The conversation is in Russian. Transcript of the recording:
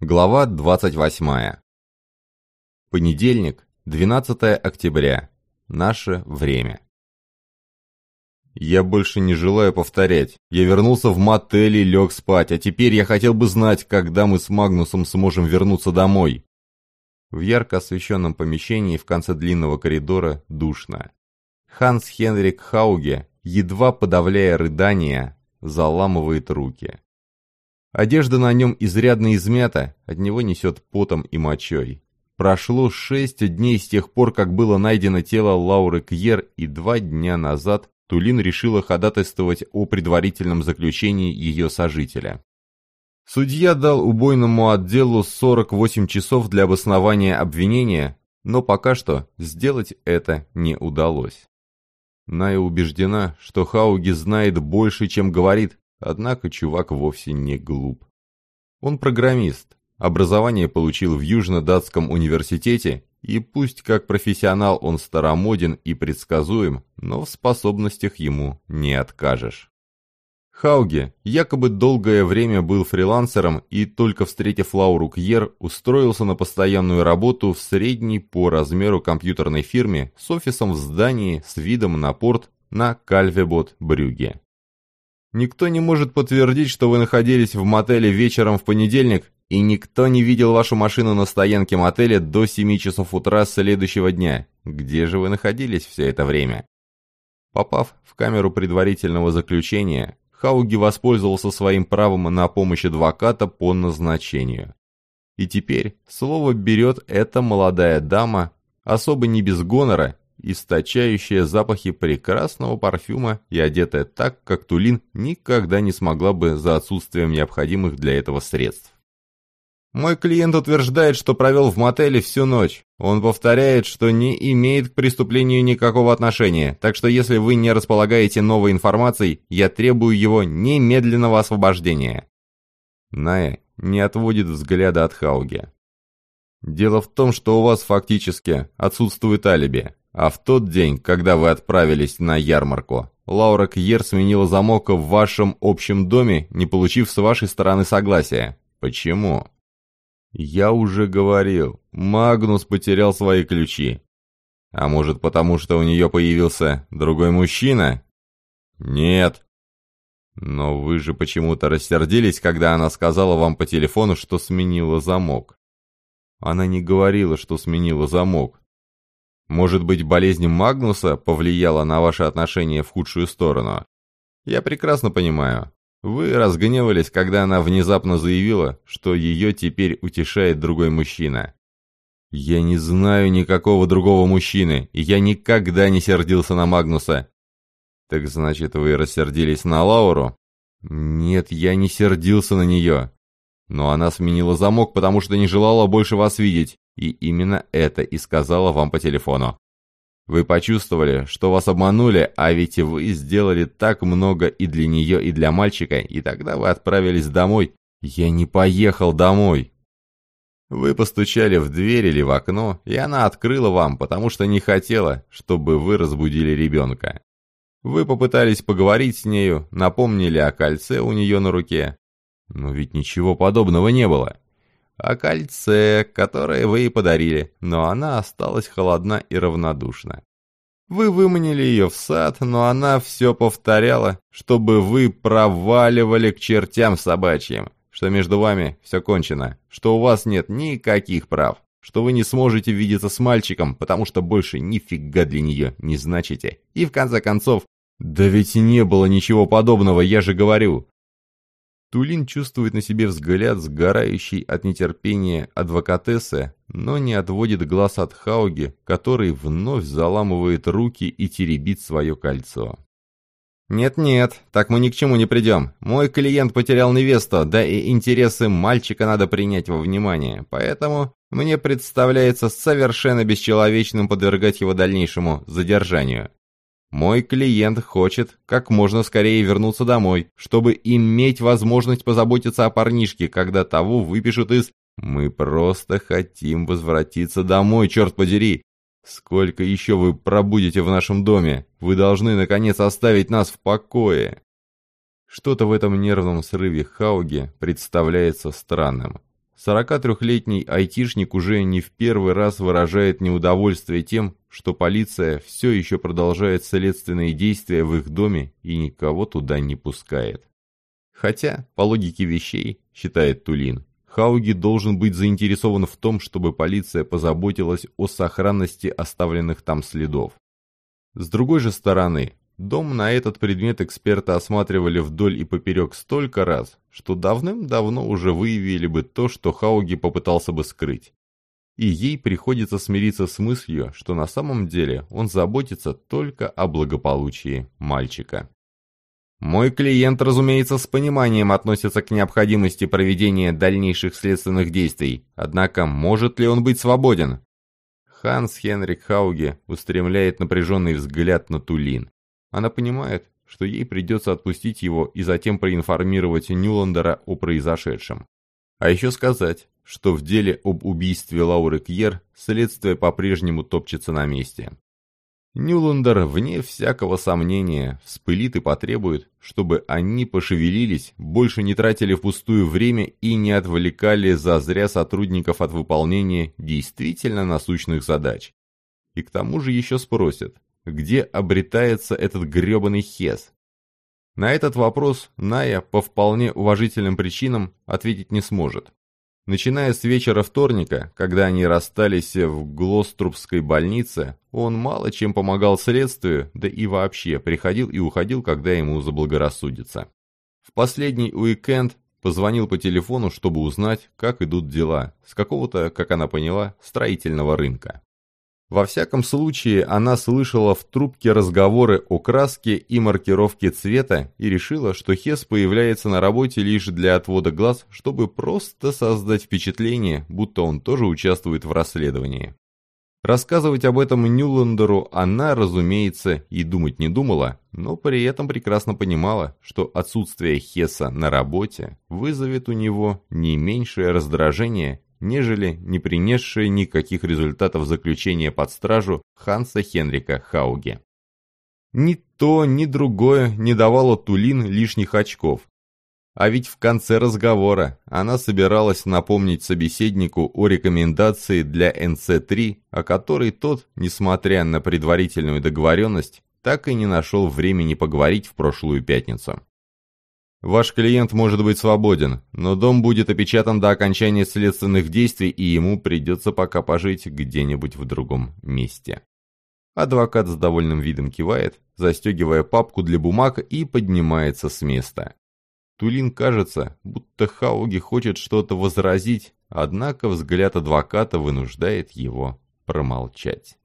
Глава 28. Понедельник, 12 октября. Наше время. Я больше не желаю повторять. Я вернулся в мотель и лег спать, а теперь я хотел бы знать, когда мы с Магнусом сможем вернуться домой. В ярко освещенном помещении в конце длинного коридора душно. Ханс Хенрик Хауге, едва подавляя рыдания, заламывает руки. Одежда на нем изрядно измята, от него несет потом и мочой. Прошло шесть дней с тех пор, как было найдено тело Лауры Кьер, и два дня назад Тулин решила ходатайствовать о предварительном заключении ее сожителя. Судья дал убойному отделу 48 часов для обоснования обвинения, но пока что сделать это не удалось. Ная убеждена, что Хауги знает больше, чем говорит, однако чувак вовсе не глуп. Он программист, образование получил в Южно-Датском университете, и пусть как профессионал он старомоден и предсказуем, но в способностях ему не откажешь. Хауге якобы долгое время был фрилансером и, только встретив Лауру Кьер, устроился на постоянную работу в средней по размеру компьютерной фирме с офисом в здании с видом на порт на Кальвебот-Брюге. Никто не может подтвердить, что вы находились в мотеле вечером в понедельник, и никто не видел вашу машину на стоянке мотеля до 7 часов утра следующего дня. Где же вы находились все это время? Попав в камеру предварительного заключения, Хауги воспользовался своим правом на помощь адвоката по назначению. И теперь слово берет эта молодая дама, особо не без гонора, источающая запахи прекрасного парфюма и одетая так, как Тулин никогда не смогла бы за отсутствием необходимых для этого средств. Мой клиент утверждает, что провел в мотеле всю ночь. Он повторяет, что не имеет к преступлению никакого отношения, так что если вы не располагаете новой информацией, я требую его немедленного освобождения. Ная не отводит взгляда от Хауги. Дело в том, что у вас фактически отсутствует алиби, а в тот день, когда вы отправились на ярмарку, Лаура Кьер сменила замок в вашем общем доме, не получив с вашей стороны согласия. Почему? «Я уже говорил, Магнус потерял свои ключи. А может, потому что у нее появился другой мужчина?» «Нет». «Но вы же почему-то рассердились, когда она сказала вам по телефону, что сменила замок». Она не говорила, что сменила замок. Может быть, болезнь Магнуса повлияла на ваши отношения в худшую сторону? Я прекрасно понимаю. Вы разгневались, когда она внезапно заявила, что ее теперь утешает другой мужчина. Я не знаю никакого другого мужчины, и я никогда не сердился на Магнуса. Так значит, вы рассердились на Лауру? Нет, я не сердился на нее. Но она сменила замок, потому что не желала больше вас видеть, и именно это и сказала вам по телефону. Вы почувствовали, что вас обманули, а ведь вы сделали так много и для нее, и для мальчика, и тогда вы отправились домой. Я не поехал домой. Вы постучали в дверь или в окно, и она открыла вам, потому что не хотела, чтобы вы разбудили ребенка. Вы попытались поговорить с нею, напомнили о кольце у нее на руке. Но ведь ничего подобного не было. О кольце, которое вы ей подарили, но она осталась холодна и равнодушна. Вы выманили ее в сад, но она все повторяла, чтобы вы проваливали к чертям собачьим, что между вами все кончено, что у вас нет никаких прав, что вы не сможете видеться с мальчиком, потому что больше нифига для нее не значите. И в конце концов, да ведь не было ничего подобного, я же говорю. Тулин чувствует на себе взгляд сгорающий от нетерпения адвокатессы, но не отводит глаз от Хауги, который вновь заламывает руки и теребит свое кольцо. «Нет-нет, так мы ни к чему не придем. Мой клиент потерял невесту, да и интересы мальчика надо принять во внимание, поэтому мне представляется совершенно бесчеловечным подвергать его дальнейшему задержанию. Мой клиент хочет как можно скорее вернуться домой, чтобы иметь возможность позаботиться о парнишке, когда того выпишут из «Мы просто хотим возвратиться домой, черт подери!» «Сколько еще вы пробудете в нашем доме? Вы должны, наконец, оставить нас в покое!» Что-то в этом нервном срыве Хауге представляется странным. 43-летний айтишник уже не в первый раз выражает неудовольствие тем, что полиция все еще продолжает следственные действия в их доме и никого туда не пускает. Хотя, по логике вещей, считает Тулин, Хауги должен быть заинтересован в том, чтобы полиция позаботилась о сохранности оставленных там следов. С другой же стороны, дом на этот предмет эксперты осматривали вдоль и поперек столько раз, что давным-давно уже выявили бы то, что Хауги попытался бы скрыть. И ей приходится смириться с мыслью, что на самом деле он заботится только о благополучии мальчика. Мой клиент, разумеется, с пониманием относится к необходимости проведения дальнейших следственных действий, однако может ли он быть свободен? Ханс Хенрик Хауге устремляет напряженный взгляд на Тулин. Она понимает, что ей придется отпустить его и затем проинформировать Нюландера о произошедшем. А еще сказать, что в деле об убийстве Лауры Кьер следствие по-прежнему топчется на месте. Нюландер, вне всякого сомнения, вспылит и потребует, чтобы они пошевелились, больше не тратили впустую время и не отвлекали зазря сотрудников от выполнения действительно насущных задач. И к тому же еще спросят, где обретается этот гребаный Хес. На этот вопрос Ная по вполне уважительным причинам ответить не сможет. Начиная с вечера вторника, когда они расстались в Глострубской больнице, он мало чем помогал следствию, да и вообще приходил и уходил, когда ему заблагорассудится. В последний уикенд позвонил по телефону, чтобы узнать, как идут дела, с какого-то, как она поняла, строительного рынка. Во всяком случае, она слышала в трубке разговоры о краске и маркировке цвета и решила, что Хес появляется на работе лишь для отвода глаз, чтобы просто создать впечатление, будто он тоже участвует в расследовании. Рассказывать об этом Нюландеру она, разумеется, и думать не думала, но при этом прекрасно понимала, что отсутствие Хесса на работе вызовет у него не меньшее раздражение, нежели не принесшие никаких результатов заключения под стражу Ханса Хенрика Хауге. Ни то, ни другое не давало Тулин лишних очков. А ведь в конце разговора она собиралась напомнить собеседнику о рекомендации для НЦ-3, о которой тот, несмотря на предварительную договоренность, так и не нашел времени поговорить в прошлую пятницу. Ваш клиент может быть свободен, но дом будет опечатан до окончания следственных действий, и ему придется пока пожить где-нибудь в другом месте. Адвокат с довольным видом кивает, застегивая папку для бумаг и поднимается с места. Тулин кажется, будто Хауги хочет что-то возразить, однако взгляд адвоката вынуждает его промолчать.